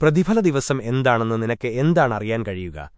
പ്രതിഫല ദിവസം എന്താണെന്ന് നിനക്ക് എന്താണ് അറിയാൻ കഴിയുക?